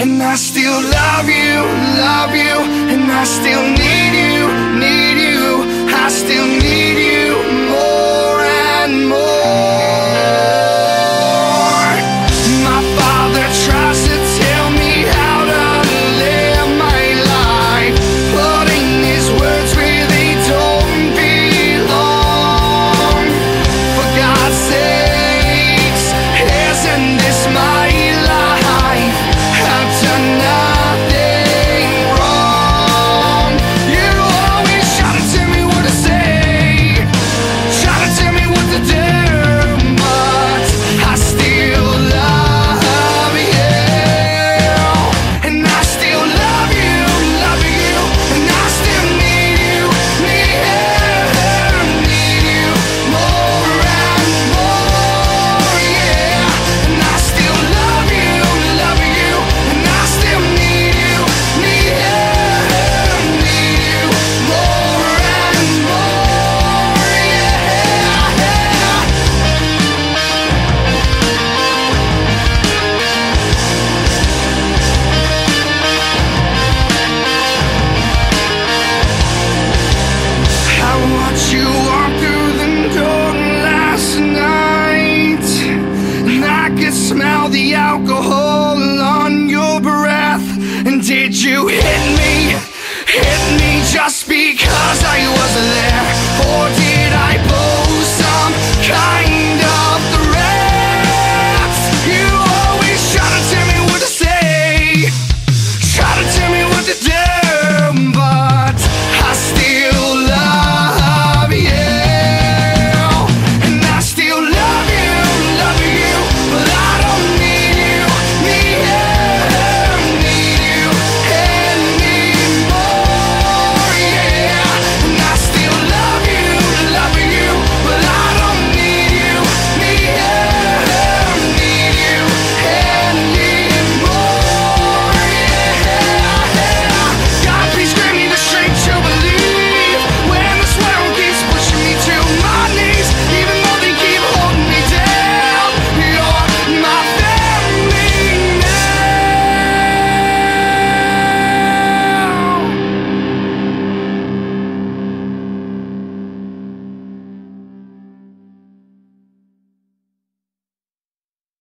And I still love you, love you, and I still need you. can smell the alcohol on your breath. And did you hit me?